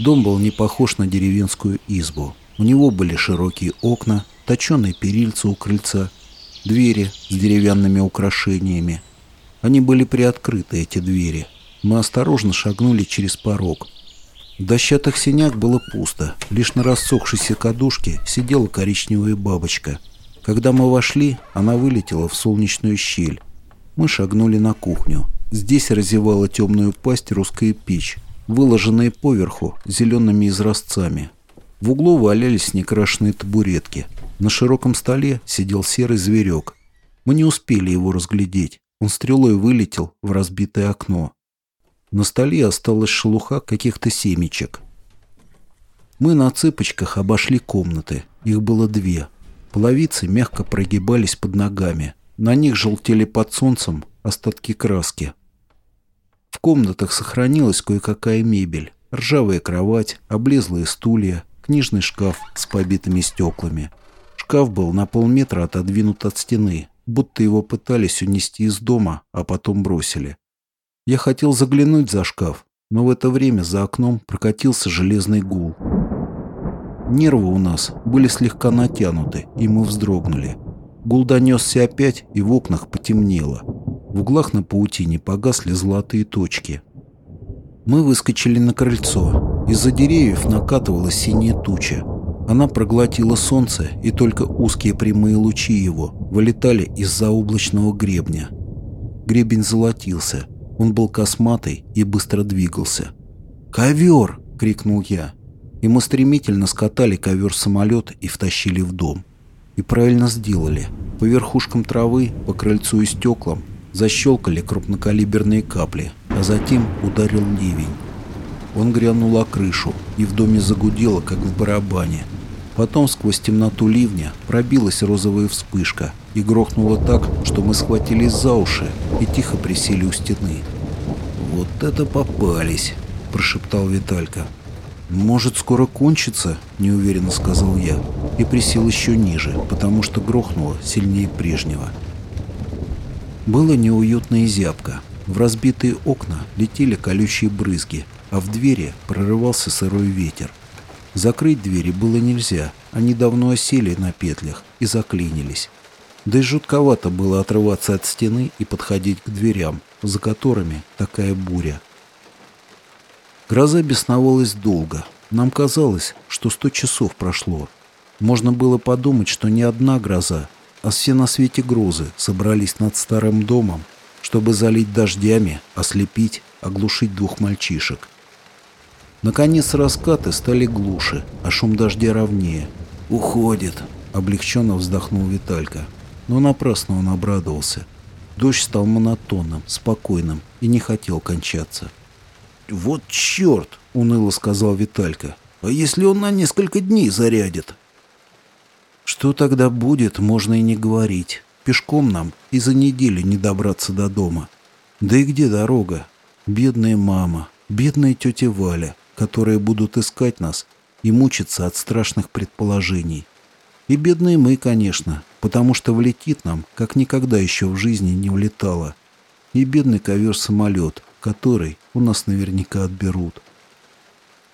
Дом был не похож на деревенскую избу. У него были широкие окна, точеные перильца у крыльца, двери с деревянными украшениями. Они были приоткрыты, эти двери. Мы осторожно шагнули через порог. В дощатых синях было пусто. Лишь на рассохшейся кадушке сидела коричневая бабочка. Когда мы вошли, она вылетела в солнечную щель. Мы шагнули на кухню. Здесь разевала темную пасть русская печь, выложенная поверху зелеными изразцами. В углу валялись некрашенные табуретки. На широком столе сидел серый зверек. Мы не успели его разглядеть. Он стрелой вылетел в разбитое окно. На столе осталась шелуха каких-то семечек. Мы на цыпочках обошли комнаты. Их было две. Половицы мягко прогибались под ногами. На них желтели под солнцем остатки краски. Комнатах сохранилась кое-какая мебель. Ржавая кровать, облезлые стулья, книжный шкаф с побитыми стеклами. Шкаф был на полметра отодвинут от стены, будто его пытались унести из дома, а потом бросили. Я хотел заглянуть за шкаф, но в это время за окном прокатился железный гул. Нервы у нас были слегка натянуты, и мы вздрогнули. Гул донесся опять, и в окнах потемнело. В углах на паутине погасли золотые точки. Мы выскочили на крыльцо. Из-за деревьев накатывалась синяя туча. Она проглотила солнце, и только узкие прямые лучи его вылетали из-за облачного гребня. Гребень золотился. Он был косматый и быстро двигался. «Ковер!» — крикнул я. И мы стремительно скатали ковер-самолет и втащили в дом. И правильно сделали. По верхушкам травы, по крыльцу и стеклам Защелкали крупнокалиберные капли, а затем ударил ливень. Он грянул о крышу, и в доме загудело, как в барабане. Потом сквозь темноту ливня пробилась розовая вспышка и грохнуло так, что мы схватились за уши и тихо присели у стены. «Вот это попались!» – прошептал Виталька. «Может, скоро кончится?» – неуверенно сказал я и присел еще ниже, потому что грохнуло сильнее прежнего. Было неуютно и зябко. В разбитые окна летели колючие брызги, а в двери прорывался сырой ветер. Закрыть двери было нельзя, они давно осели на петлях и заклинились. Да и жутковато было отрываться от стены и подходить к дверям, за которыми такая буря. Гроза бесновалась долго. Нам казалось, что сто часов прошло. Можно было подумать, что не одна гроза, а все на свете грозы собрались над старым домом, чтобы залить дождями, ослепить, оглушить двух мальчишек. Наконец раскаты стали глуше, а шум дождя ровнее. «Уходит!» — облегченно вздохнул Виталька. Но напрасно он обрадовался. Дождь стал монотонным, спокойным и не хотел кончаться. «Вот черт!» — уныло сказал Виталька. «А если он на несколько дней зарядит?» Что тогда будет, можно и не говорить. Пешком нам и за неделю не добраться до дома. Да и где дорога? Бедная мама, бедная тетя Валя, которые будут искать нас и мучиться от страшных предположений. И бедные мы, конечно, потому что влетит нам, как никогда еще в жизни не влетало. И бедный ковер-самолет, который у нас наверняка отберут.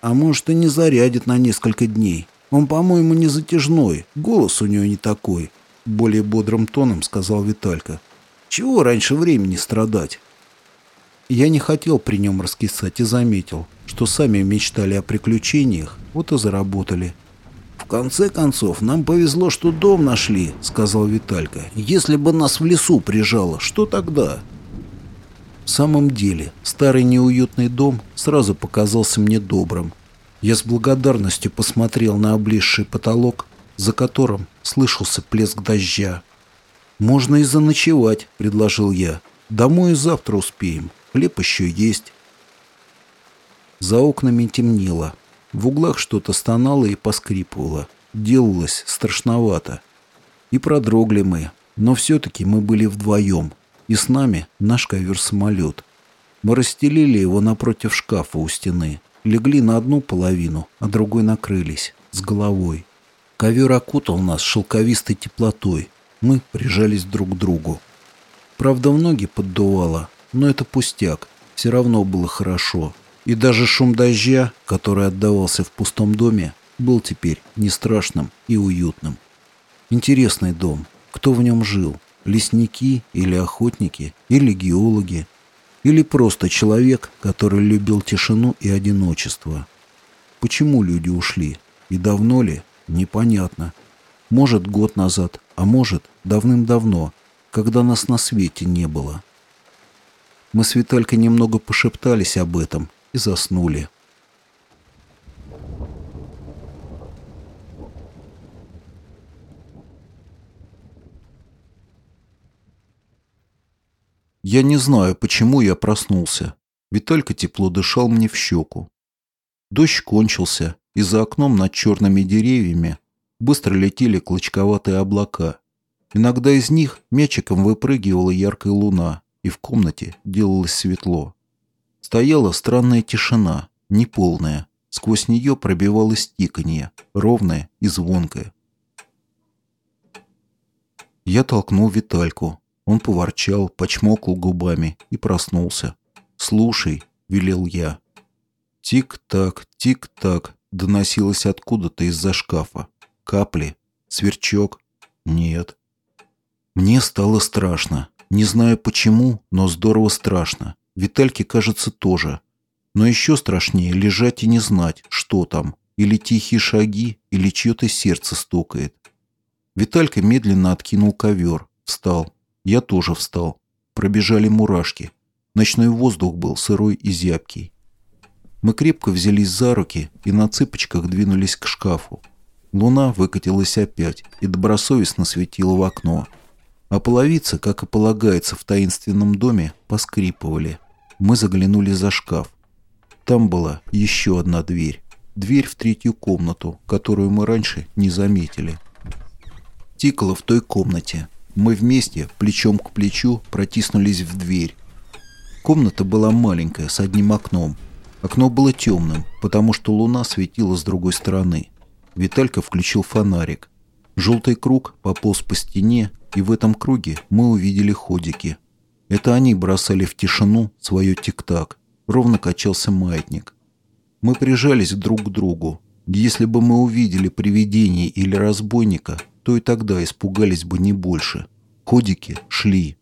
А может и не зарядит на несколько дней, он, по-моему, не затяжной, голос у него не такой», — более бодрым тоном сказал Виталька. «Чего раньше времени страдать?» Я не хотел при нем раскисать и заметил, что сами мечтали о приключениях, вот и заработали. «В конце концов, нам повезло, что дом нашли», — сказал Виталька. «Если бы нас в лесу прижало, что тогда?» В самом деле, старый неуютный дом сразу показался мне добрым, я с благодарностью посмотрел на облезший потолок, за которым слышался плеск дождя. «Можно и заночевать», — предложил я. «Домой завтра успеем. Хлеб еще есть». За окнами темнело. В углах что-то стонало и поскрипывало. Делалось страшновато. И продрогли мы. Но все-таки мы были вдвоем. И с нами наш ковер-самолет. Мы расстелили его напротив шкафа у стены легли на одну половину, а другой накрылись, с головой. Ковер окутал нас шелковистой теплотой. Мы прижались друг к другу. Правда, в ноги поддувало, но это пустяк. Все равно было хорошо. И даже шум дождя, который отдавался в пустом доме, был теперь не страшным и уютным. Интересный дом. Кто в нем жил? Лесники или охотники, или геологи, или просто человек, который любил тишину и одиночество. Почему люди ушли? И давно ли? Непонятно. Может, год назад, а может, давным-давно, когда нас на свете не было. Мы с Виталькой немного пошептались об этом и заснули. Я не знаю, почему я проснулся. Виталька тепло дышал мне в щеку. Дождь кончился, и за окном над черными деревьями быстро летели клочковатые облака. Иногда из них мячиком выпрыгивала яркая луна, и в комнате делалось светло. Стояла странная тишина, неполная. Сквозь нее пробивалось тиканье, ровное и звонкое. Я толкнул Витальку. Он поворчал, почмокал губами и проснулся. «Слушай», — велел я. Тик-так, тик-так, доносилось откуда-то из-за шкафа. Капли, сверчок. Нет. Мне стало страшно. Не знаю почему, но здорово страшно. Витальке, кажется, тоже. Но еще страшнее лежать и не знать, что там. Или тихие шаги, или чье-то сердце стукает. Виталька медленно откинул ковер, встал, я тоже встал. Пробежали мурашки. Ночной воздух был сырой и зябкий. Мы крепко взялись за руки и на цыпочках двинулись к шкафу. Луна выкатилась опять и добросовестно светила в окно. А половицы, как и полагается в таинственном доме, поскрипывали. Мы заглянули за шкаф. Там была еще одна дверь. Дверь в третью комнату, которую мы раньше не заметили. Тикало в той комнате. Мы вместе, плечом к плечу, протиснулись в дверь. Комната была маленькая, с одним окном. Окно было темным, потому что луна светила с другой стороны. Виталька включил фонарик. Желтый круг пополз по стене, и в этом круге мы увидели ходики. Это они бросали в тишину свое тик-так. Ровно качался маятник. Мы прижались друг к другу. Если бы мы увидели привидение или разбойника, то и тогда испугались бы не больше. Ходики шли.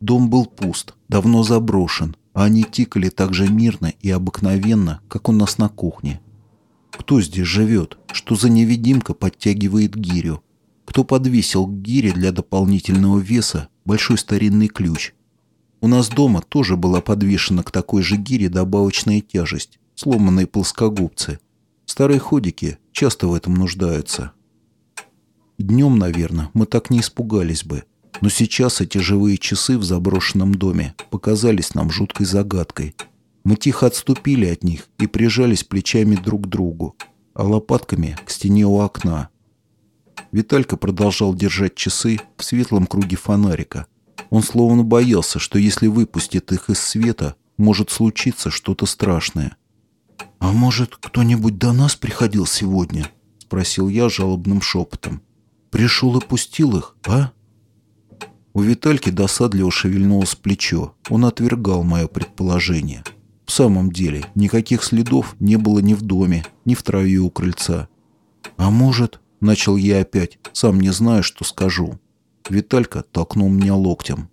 Дом был пуст, давно заброшен, а они тикали так же мирно и обыкновенно, как у нас на кухне. Кто здесь живет? Что за невидимка подтягивает гирю? Кто подвесил к гире для дополнительного веса большой старинный ключ? У нас дома тоже была подвешена к такой же гире добавочная тяжесть, сломанные плоскогубцы. Старые ходики часто в этом нуждаются. Днем, наверное, мы так не испугались бы. Но сейчас эти живые часы в заброшенном доме показались нам жуткой загадкой. Мы тихо отступили от них и прижались плечами друг к другу, а лопатками к стене у окна. Виталька продолжал держать часы в светлом круге фонарика. Он словно боялся, что если выпустит их из света, может случиться что-то страшное. «А может, кто-нибудь до нас приходил сегодня?» — спросил я жалобным шепотом. Пришел и пустил их, а?» У Витальки досадливо шевельнулось плечо. Он отвергал мое предположение. В самом деле, никаких следов не было ни в доме, ни в траве у крыльца. «А может...» — начал я опять, сам не знаю, что скажу. Виталька толкнул меня локтем.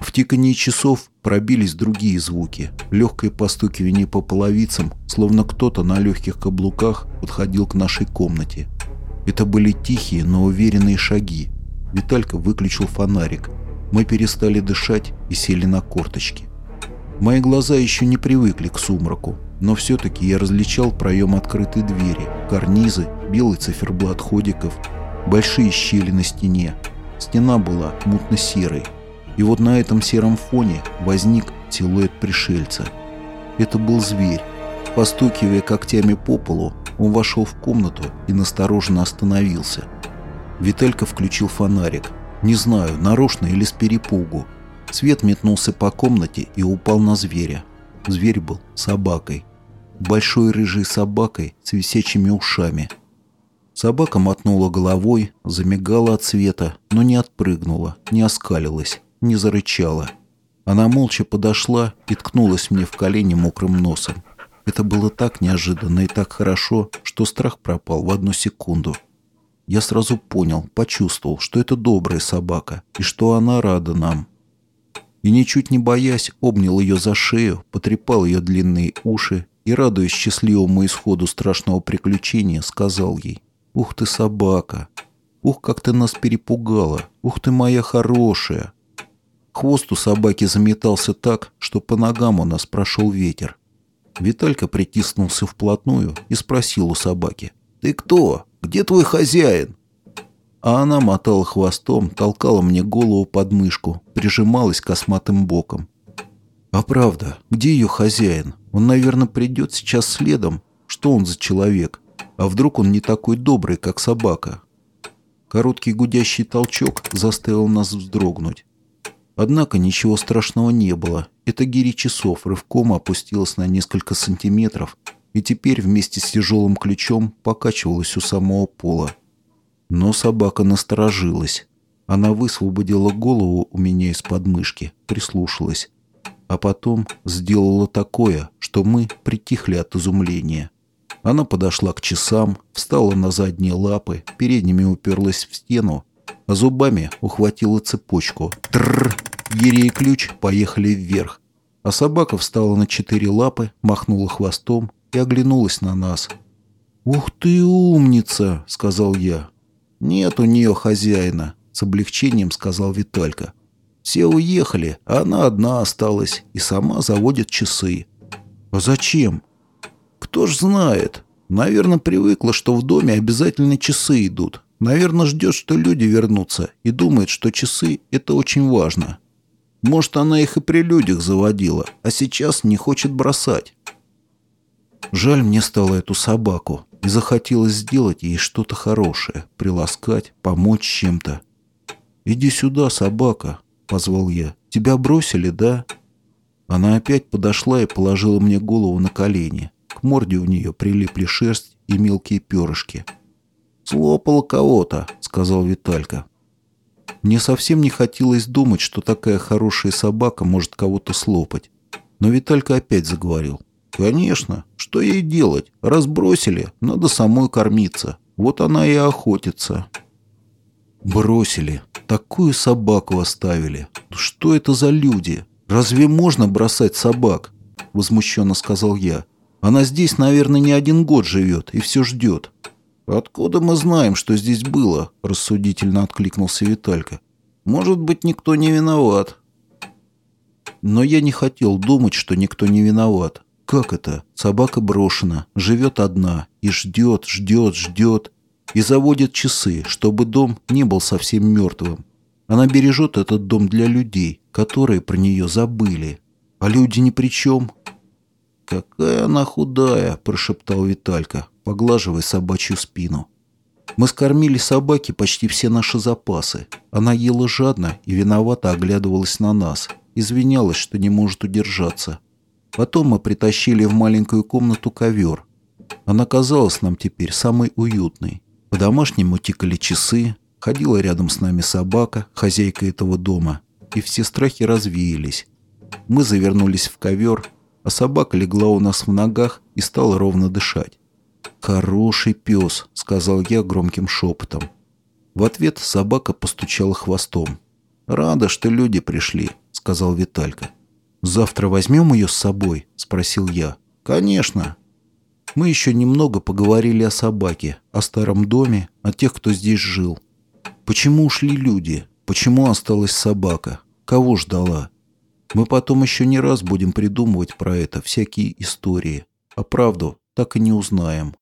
В тикании часов пробились другие звуки. Легкое постукивание по половицам, словно кто-то на легких каблуках подходил к нашей комнате. Это были тихие, но уверенные шаги. Виталька выключил фонарик. Мы перестали дышать и сели на корточки. Мои глаза еще не привыкли к сумраку, но все-таки я различал проем открытой двери, карнизы, белый циферблат ходиков, большие щели на стене. Стена была мутно-серой. И вот на этом сером фоне возник силуэт пришельца. Это был зверь. Постукивая когтями по полу, он вошел в комнату и настороженно остановился. Виталька включил фонарик. Не знаю, нарочно или с перепугу. Свет метнулся по комнате и упал на зверя. Зверь был собакой. Большой рыжей собакой с висячими ушами. Собака мотнула головой, замигала от света, но не отпрыгнула, не оскалилась, не зарычала. Она молча подошла и ткнулась мне в колени мокрым носом. Это было так неожиданно и так хорошо, что страх пропал в одну секунду. Я сразу понял, почувствовал, что это добрая собака и что она рада нам. И ничуть не боясь, обнял ее за шею, потрепал ее длинные уши и, радуясь счастливому исходу страшного приключения, сказал ей «Ух ты, собака! Ух, как ты нас перепугала! Ух ты, моя хорошая!» Хвост у собаки заметался так, что по ногам у нас прошел ветер. Виталька притиснулся вплотную и спросил у собаки. «Ты кто? Где твой хозяин?» А она мотала хвостом, толкала мне голову под мышку, прижималась косматым боком. «А правда, где ее хозяин? Он, наверное, придет сейчас следом. Что он за человек? А вдруг он не такой добрый, как собака?» Короткий гудящий толчок заставил нас вздрогнуть. Однако ничего страшного не было. Эта гири часов рывком опустилась на несколько сантиметров и теперь вместе с тяжелым ключом покачивалась у самого пола. Но собака насторожилась. Она высвободила голову у меня из подмышки, прислушалась. А потом сделала такое, что мы притихли от изумления. Она подошла к часам, встала на задние лапы, передними уперлась в стену, а зубами ухватила цепочку. Тррр! Гири и ключ поехали вверх, а собака встала на четыре лапы, махнула хвостом и оглянулась на нас. «Ух ты умница!» — сказал я. «Нет у нее хозяина», — с облегчением сказал Виталька. «Все уехали, а она одна осталась и сама заводит часы». «А зачем?» «Кто ж знает. Наверное, привыкла, что в доме обязательно часы идут. Наверное, ждет, что люди вернутся и думает, что часы — это очень важно. Может, она их и при людях заводила, а сейчас не хочет бросать. Жаль мне стало эту собаку, и захотелось сделать ей что-то хорошее, приласкать, помочь чем-то. «Иди сюда, собака», — позвал я. «Тебя бросили, да?» Она опять подошла и положила мне голову на колени. К морде у нее прилипли шерсть и мелкие перышки. «Слопала кого-то», — сказал Виталька. Мне совсем не хотелось думать, что такая хорошая собака может кого-то слопать. Но Виталька опять заговорил. «Конечно. Что ей делать? Разбросили. Надо самой кормиться. Вот она и охотится». «Бросили. Такую собаку оставили. Что это за люди? Разве можно бросать собак?» Возмущенно сказал я. «Она здесь, наверное, не один год живет и все ждет». «Откуда мы знаем, что здесь было?» – рассудительно откликнулся Виталька. «Может быть, никто не виноват». Но я не хотел думать, что никто не виноват. Как это? Собака брошена, живет одна и ждет, ждет, ждет. И заводит часы, чтобы дом не был совсем мертвым. Она бережет этот дом для людей, которые про нее забыли. А люди ни при чем. «Какая она худая!» – прошептал Виталька поглаживая собачью спину. Мы скормили собаке почти все наши запасы. Она ела жадно и виновато оглядывалась на нас. Извинялась, что не может удержаться. Потом мы притащили в маленькую комнату ковер. Она казалась нам теперь самой уютной. По-домашнему тикали часы, ходила рядом с нами собака, хозяйка этого дома, и все страхи развеялись. Мы завернулись в ковер, а собака легла у нас в ногах и стала ровно дышать. «Хороший пес», — сказал я громким шепотом. В ответ собака постучала хвостом. «Рада, что люди пришли», — сказал Виталька. «Завтра возьмем ее с собой?» — спросил я. «Конечно». Мы еще немного поговорили о собаке, о старом доме, о тех, кто здесь жил. Почему ушли люди? Почему осталась собака? Кого ждала? Мы потом еще не раз будем придумывать про это всякие истории. А правду так и не узнаем.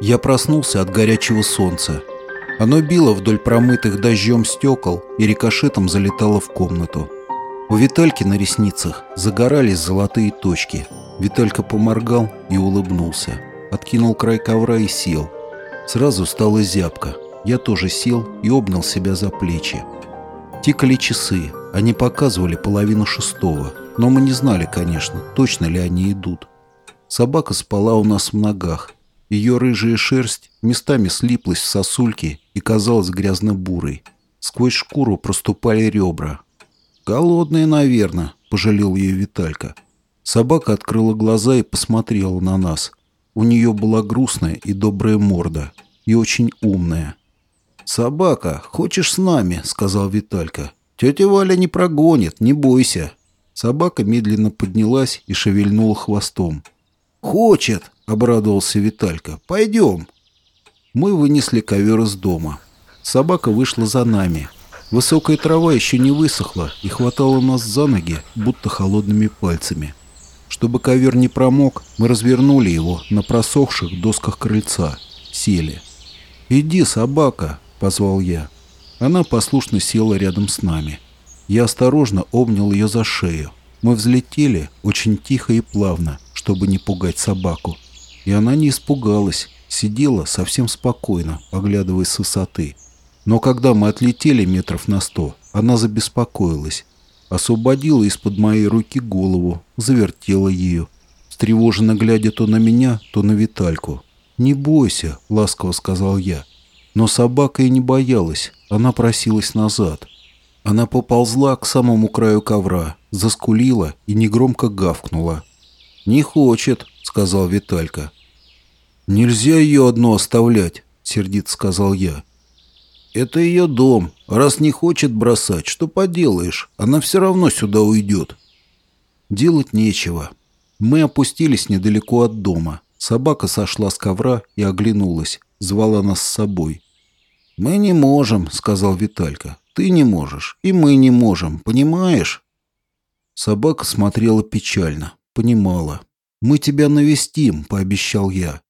Я проснулся от горячего солнца. Оно било вдоль промытых дождем стекол и рикошетом залетало в комнату. У Витальки на ресницах загорались золотые точки. Виталька поморгал и улыбнулся. Откинул край ковра и сел. Сразу стало зябко. Я тоже сел и обнял себя за плечи. Тикали часы. Они показывали половину шестого. Но мы не знали, конечно, точно ли они идут. Собака спала у нас в ногах. Ее рыжая шерсть местами слиплась в сосульки и казалась грязно-бурой. Сквозь шкуру проступали ребра. «Голодная, наверное», — пожалел ее Виталька. Собака открыла глаза и посмотрела на нас. У нее была грустная и добрая морда, и очень умная. «Собака, хочешь с нами?» — сказал Виталька. «Тетя Валя не прогонит, не бойся». Собака медленно поднялась и шевельнула хвостом. «Хочет!» — обрадовался Виталька. «Пойдем!» Мы вынесли ковер из дома. Собака вышла за нами. Высокая трава еще не высохла и хватала нас за ноги, будто холодными пальцами. Чтобы ковер не промок, мы развернули его на просохших досках крыльца. Сели. «Иди, собака!» — позвал я. Она послушно села рядом с нами. Я осторожно обнял ее за шею. Мы взлетели очень тихо и плавно, чтобы не пугать собаку. И она не испугалась, сидела совсем спокойно, оглядываясь с высоты. Но когда мы отлетели метров на сто, она забеспокоилась. Освободила из-под моей руки голову, завертела ее, встревоженно глядя то на меня, то на Витальку. «Не бойся», — ласково сказал я. Но собака и не боялась, она просилась назад. Она поползла к самому краю ковра, заскулила и негромко гавкнула. «Не хочет», — сказал Виталька. «Нельзя ее одну оставлять», — сердито сказал я. «Это ее дом. Раз не хочет бросать, что поделаешь? Она все равно сюда уйдет». Делать нечего. Мы опустились недалеко от дома. Собака сошла с ковра и оглянулась, звала нас с собой. «Мы не можем», — сказал Виталька. «Ты не можешь, и мы не можем, понимаешь?» Собака смотрела печально, понимала. «Мы тебя навестим», — пообещал я.